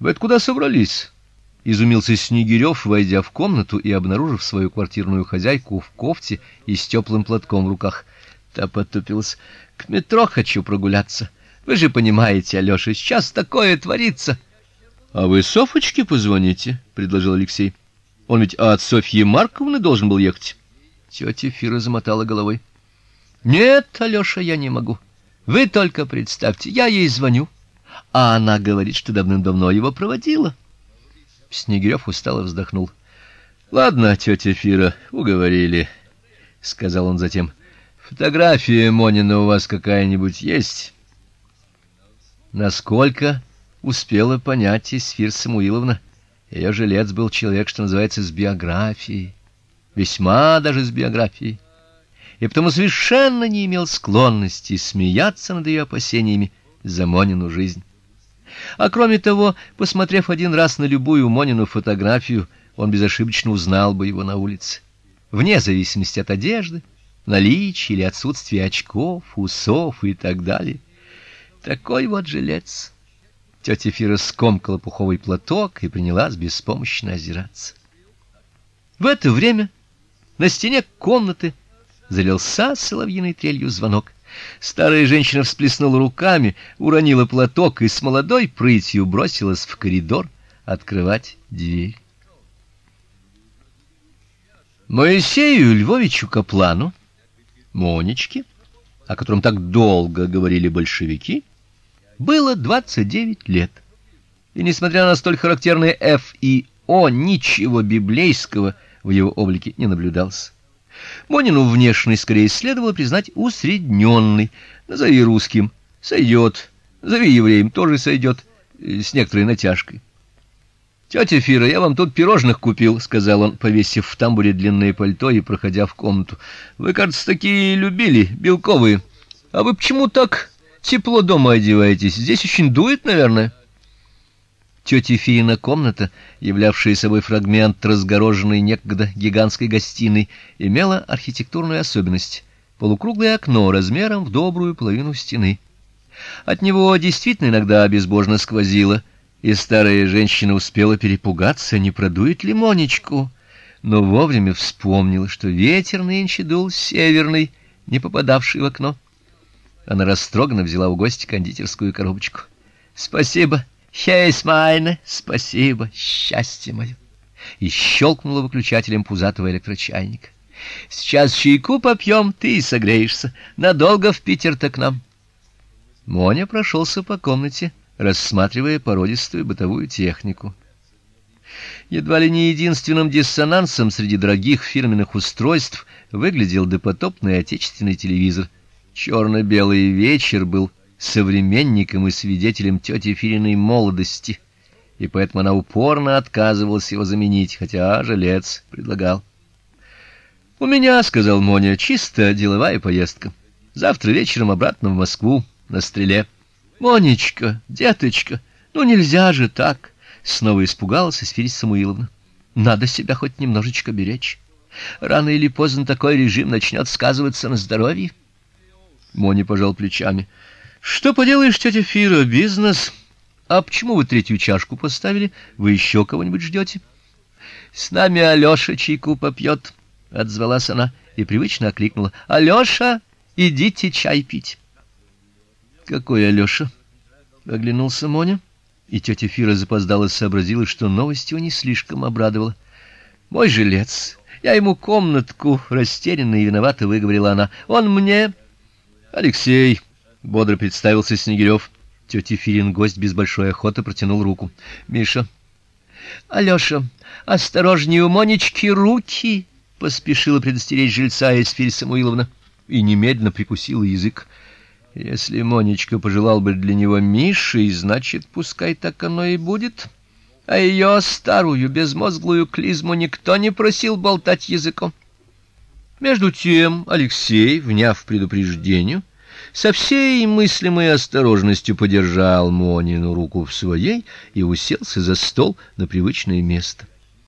Вы откуда собрались? изумился Снегирев, войдя в комнату и обнаружив свою квартирную хозяйку в кофте и с теплым платком в руках. Та потупилась. К метро хочу прогуляться. Вы же понимаете, Алёша, сейчас такое творится. А вы Софочке позвоните, предложил Алексей. Он ведь от Софьи Марковны должен был ехать. Тётя Фира замотала головой. Нет, Алёша, я не могу. Вы только представьте, я ей звоню, а она говорит, что давным-давно его проводила. Снегирев устало вздохнул. Ладно, тётя Фира, уговорили, сказал он затем. Фотография Монина у вас какая-нибудь есть? Насколько успела понять Исфир Самуиловна, ее жилец был человек, что называется, с биографией, весьма даже с биографией. И потому совершенно не имел склонности смеяться над ее опасениями за Монину жизнь. А кроме того, посмотрев один раз на любую Монину фотографию, он безошибочно узнал бы его на улице, вне зависимости от одежды, наличия или отсутствия очков, усов и так далее. Такой вот жилец. Тетя Фира скомкала пуховый платок и принялась беспомощно озираться. В это время на стене комнаты залился соловьиной трелью звонок. Старая женщина всплеснула руками, уронила платок и с молодой прытью бросилась в коридор открывать дверь. Моисею Львовичу Каплану, Монечке, о котором так долго говорили большевики, было 29 лет. И несмотря на столь характерные Ф и О, ничего библейского в его облике не наблюдалось. Монину внешность скорее следовало признать усредненной. Назови русским сойдет, назови евреем тоже сойдет, э, с некоторой натяжкой. Тетя Фира, я вам тут пирожных купил, сказал он, повесив в тамбуре длинное пальто и проходя в комнату. Вы, кажется, такие любили, белковые. А вы почему так тепло дома одеваетесь? Здесь очень дует, наверное. Тётя Фина комната, являвшая собой фрагмент разгороженной некогда гигантской гостиной, имела архитектурную особенность полукруглое окно размером в добрую половину стены. От него действительно иногда безбожно сквозило, и старая женщина успела перепугаться, не продует ли Монечку, но вовремя вспомнила, что ветер нынче дул северный, не попадавший в окно. Она растроганно взяла у гостя кондитерскую коробочку. Спасибо. Хейс майне, спасибо, счастье мое. И щелкнула выключателем пузатого электрочайника. Сейчас чайку попьем, ты и согреешься. Надолго в Питер-то к нам. Моня прошелся по комнате, рассматривая породистую бытовую технику. Едва ли не единственным диссонансом среди дорогих фирменных устройств выглядел допотопный отечественный телевизор. черно белый вечер был современником и свидетелем тети Фириной молодости, и поэтому она упорно отказывалась его заменить, хотя жилец предлагал. У меня, сказал Моня, чисто деловая поездка. Завтра вечером обратно в Москву на стреле. Монечка, деточка, ну нельзя же так, снова испугалась Сфирис Самуиловна. Надо себя хоть немножечко беречь. Рано или поздно такой режим начнет сказываться на здоровье. Моня пожал плечами. Что поделаешь, тетя Фира, бизнес. А почему вы третью чашку поставили? Вы еще кого-нибудь ждете? С нами Алёша чайку попьет, отзвалась она и привычно окликнула: "Алёша, идите чай пить". Какой Алёша? оглянулся Моня, и тетя Фира запоздала сообразила, что новость его не слишком обрадовала. Мой жилец, я ему комнатку растерянно и виновато выговорила она. Он мне Алексей бодро представился Снегирев. Тетя Филин гость без большой охоты протянул руку. Миша. Алёша, осторожнее у Монечки руки, поспешила предостеречь жильца Эсфирь Самуиловна и немедленно прикусила язык. Если Монечка пожелал бы для него Миши, значит, пускай так оно и будет. А ее старую безмозглую клизму никто не просил болтать языком. Между тем Алексей, вняв предупреждению, со всей мыслимой осторожностью подержал Монину руку в своей и уселся за стол на привычное место.